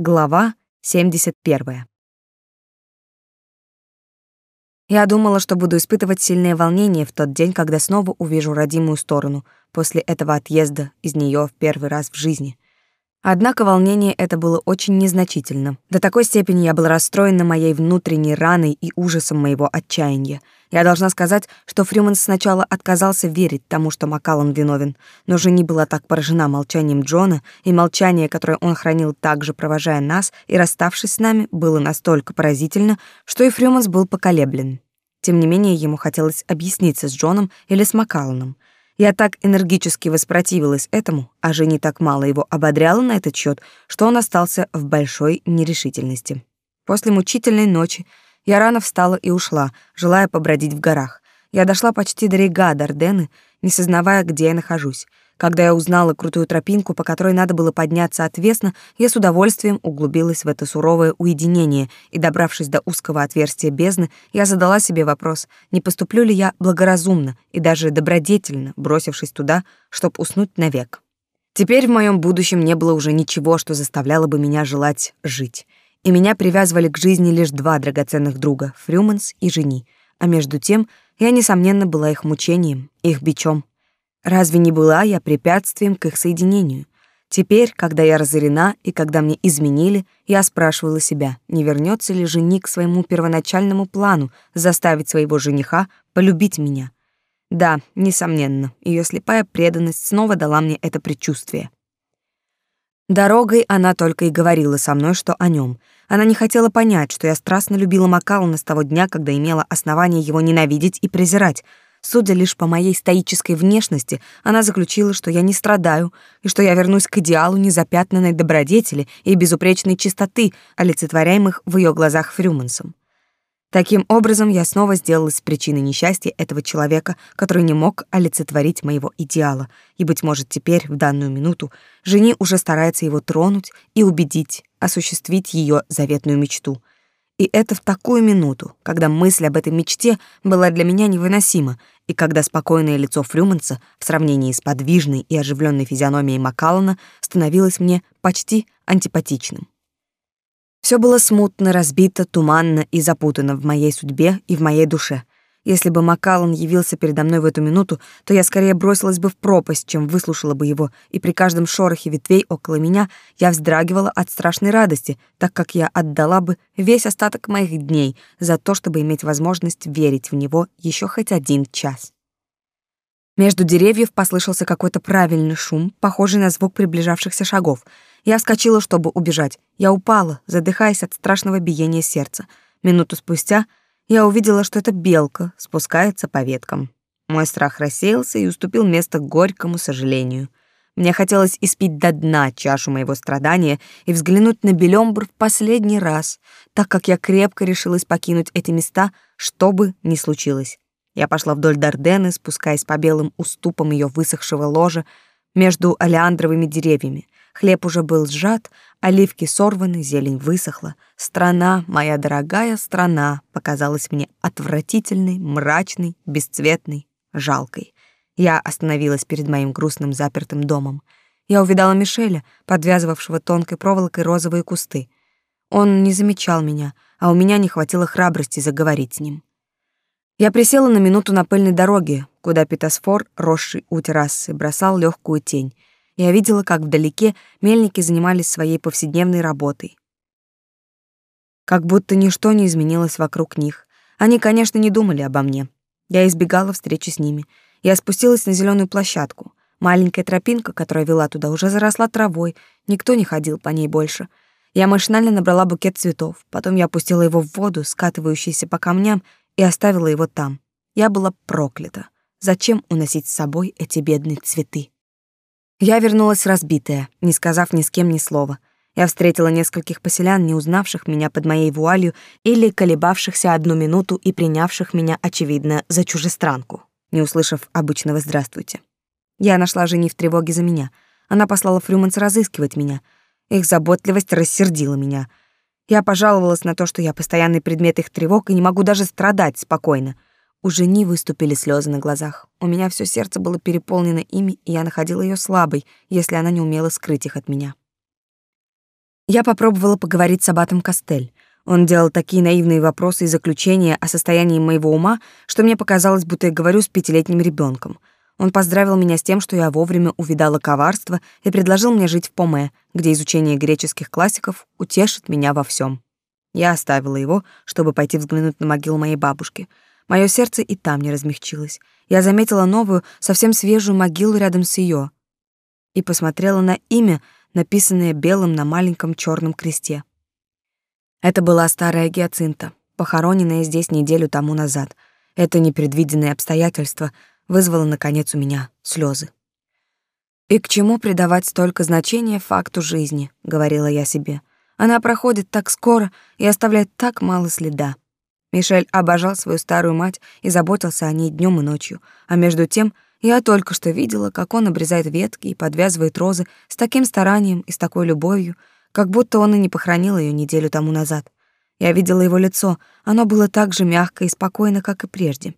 Глава 71. Я думала, что буду испытывать сильное волнение в тот день, когда снова увижу родимую сторону после этого отъезда из нее в первый раз в жизни. Однако волнение это было очень незначительно. До такой степени я был расстроена моей внутренней раной и ужасом моего отчаяния — я должна сказать, что Фрюманс сначала отказался верить тому, что Макаллан виновен, но жени была так поражена молчанием Джона, и молчание, которое он хранил также провожая нас и расставшись с нами, было настолько поразительно, что и Фрюманс был поколеблен. Тем не менее, ему хотелось объясниться с Джоном или с Макалланом. Я так энергически воспротивилась этому, а жени так мало его ободряла на этот счет, что он остался в большой нерешительности. После мучительной ночи я рано встала и ушла, желая побродить в горах. Я дошла почти до рега Дардены, не сознавая, где я нахожусь. Когда я узнала крутую тропинку, по которой надо было подняться отвесно, я с удовольствием углубилась в это суровое уединение, и, добравшись до узкого отверстия бездны, я задала себе вопрос, не поступлю ли я благоразумно и даже добродетельно, бросившись туда, чтобы уснуть навек. Теперь в моем будущем не было уже ничего, что заставляло бы меня желать жить и меня привязывали к жизни лишь два драгоценных друга — Фрюманс и Жени, а между тем я, несомненно, была их мучением, их бичом. Разве не была я препятствием к их соединению? Теперь, когда я разорена и когда мне изменили, я спрашивала себя, не вернется ли жених к своему первоначальному плану заставить своего жениха полюбить меня. Да, несомненно, ее слепая преданность снова дала мне это предчувствие. Дорогой она только и говорила со мной, что о нем. Она не хотела понять, что я страстно любила Макалана с того дня, когда имела основание его ненавидеть и презирать. Судя лишь по моей стоической внешности, она заключила, что я не страдаю, и что я вернусь к идеалу незапятнанной добродетели и безупречной чистоты, олицетворяемых в ее глазах Фрюмансом. Таким образом, я снова сделалась причиной несчастья этого человека, который не мог олицетворить моего идеала, и, быть может, теперь, в данную минуту, жени уже старается его тронуть и убедить, осуществить ее заветную мечту. И это в такую минуту, когда мысль об этой мечте была для меня невыносима, и когда спокойное лицо Фрюманса в сравнении с подвижной и оживленной физиономией Макаллана становилось мне почти антипатичным. Все было смутно, разбито, туманно и запутано в моей судьбе и в моей душе. Если бы Макаллан явился передо мной в эту минуту, то я скорее бросилась бы в пропасть, чем выслушала бы его, и при каждом шорохе ветвей около меня я вздрагивала от страшной радости, так как я отдала бы весь остаток моих дней за то, чтобы иметь возможность верить в него еще хоть один час. Между деревьев послышался какой-то правильный шум, похожий на звук приближавшихся шагов — я вскочила, чтобы убежать. Я упала, задыхаясь от страшного биения сердца. Минуту спустя я увидела, что это белка спускается по веткам. Мой страх рассеялся и уступил место горькому сожалению. Мне хотелось испить до дна чашу моего страдания и взглянуть на Белёмбр в последний раз, так как я крепко решилась покинуть эти места, что бы ни случилось. Я пошла вдоль Дардены, спускаясь по белым уступам ее высохшего ложа между олеандровыми деревьями. Хлеб уже был сжат, оливки сорваны, зелень высохла. Страна, моя дорогая страна, показалась мне отвратительной, мрачной, бесцветной, жалкой. Я остановилась перед моим грустным запертым домом. Я увидала Мишеля, подвязывавшего тонкой проволокой розовые кусты. Он не замечал меня, а у меня не хватило храбрости заговорить с ним. Я присела на минуту на пыльной дороге, куда питосфор, росший у террасы, бросал легкую тень, я видела, как вдалеке мельники занимались своей повседневной работой. Как будто ничто не изменилось вокруг них. Они, конечно, не думали обо мне. Я избегала встречи с ними. Я спустилась на зеленую площадку. Маленькая тропинка, которая вела туда, уже заросла травой. Никто не ходил по ней больше. Я машинально набрала букет цветов. Потом я опустила его в воду, скатывающуюся по камням, и оставила его там. Я была проклята. Зачем уносить с собой эти бедные цветы? Я вернулась разбитая, не сказав ни с кем ни слова. Я встретила нескольких поселян, не узнавших меня под моей вуалью или колебавшихся одну минуту и принявших меня, очевидно, за чужестранку, не услышав обычного «здравствуйте». Я нашла жени в тревоге за меня. Она послала Фрюманс разыскивать меня. Их заботливость рассердила меня. Я пожаловалась на то, что я постоянный предмет их тревог и не могу даже страдать спокойно — у жени выступили слезы на глазах. У меня все сердце было переполнено ими, и я находила ее слабой, если она не умела скрыть их от меня. Я попробовала поговорить с аббатом Костель. Он делал такие наивные вопросы и заключения о состоянии моего ума, что мне показалось, будто я говорю с пятилетним ребенком. Он поздравил меня с тем, что я вовремя увидала коварство и предложил мне жить в Поме, где изучение греческих классиков утешит меня во всем. Я оставила его, чтобы пойти взглянуть на могилу моей бабушки. Мое сердце и там не размягчилось. Я заметила новую, совсем свежую могилу рядом с ее и посмотрела на имя, написанное белым на маленьком черном кресте. Это была старая гиацинта, похороненная здесь неделю тому назад. Это непредвиденное обстоятельство вызвало, наконец, у меня слезы. «И к чему придавать столько значения факту жизни?» — говорила я себе. «Она проходит так скоро и оставляет так мало следа». Мишель обожал свою старую мать и заботился о ней днем и ночью, а между тем я только что видела, как он обрезает ветки и подвязывает розы с таким старанием и с такой любовью, как будто он и не похоронил ее неделю тому назад. Я видела его лицо, оно было так же мягко и спокойно, как и прежде.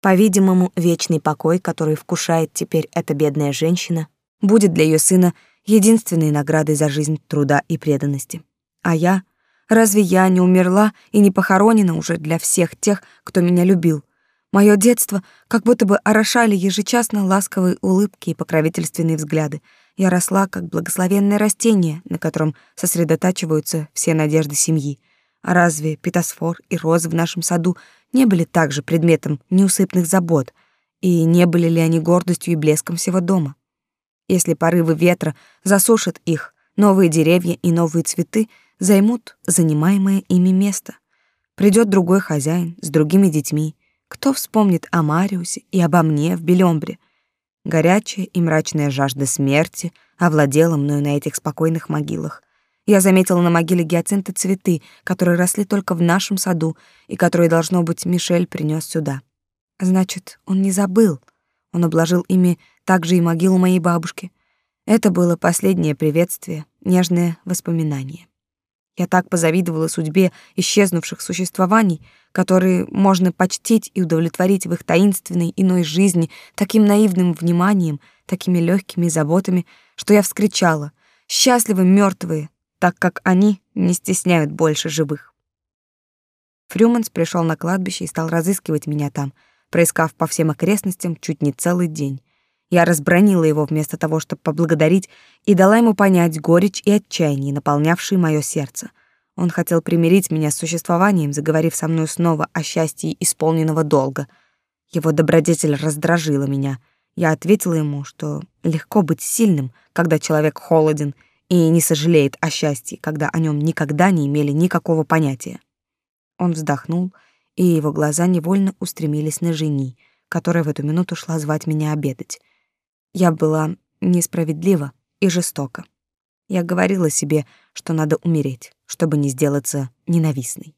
По-видимому, вечный покой, который вкушает теперь эта бедная женщина, будет для ее сына единственной наградой за жизнь труда и преданности. А я? Разве я не умерла и не похоронена уже для всех тех, кто меня любил? Мое детство как будто бы орошали ежечасно ласковые улыбки и покровительственные взгляды. Я росла как благословенное растение, на котором сосредотачиваются все надежды семьи. А разве питосфор и розы в нашем саду не были также предметом неусыпных забот, и не были ли они гордостью и блеском всего дома? Если порывы ветра засушат их, новые деревья и новые цветы займут занимаемое ими место. Придет другой хозяин с другими детьми. Кто вспомнит о Мариусе и обо мне в Белёмбре? Горячая и мрачная жажда смерти овладела мною на этих спокойных могилах. Я заметила на могиле гиацинты цветы, которые росли только в нашем саду и которые, должно быть, Мишель принес сюда. Значит, он не забыл. Он обложил ими также и могилу моей бабушки. Это было последнее приветствие, нежное воспоминание. Я так позавидовала судьбе исчезнувших существований, которые можно почтить и удовлетворить в их таинственной иной жизни таким наивным вниманием, такими легкими заботами, что я вскричала «Счастливы мертвые, так как они не стесняют больше живых». Фрюманс пришел на кладбище и стал разыскивать меня там, проискав по всем окрестностям чуть не целый день. Я разбронила его вместо того, чтобы поблагодарить, и дала ему понять горечь и отчаяние, наполнявшие мое сердце. Он хотел примирить меня с существованием, заговорив со мной снова о счастье исполненного долга. Его добродетель раздражила меня. Я ответила ему, что легко быть сильным, когда человек холоден и не сожалеет о счастье, когда о нем никогда не имели никакого понятия. Он вздохнул, и его глаза невольно устремились на жени, которая в эту минуту шла звать меня обедать. Я была несправедлива и жестока. Я говорила себе, что надо умереть, чтобы не сделаться ненавистной.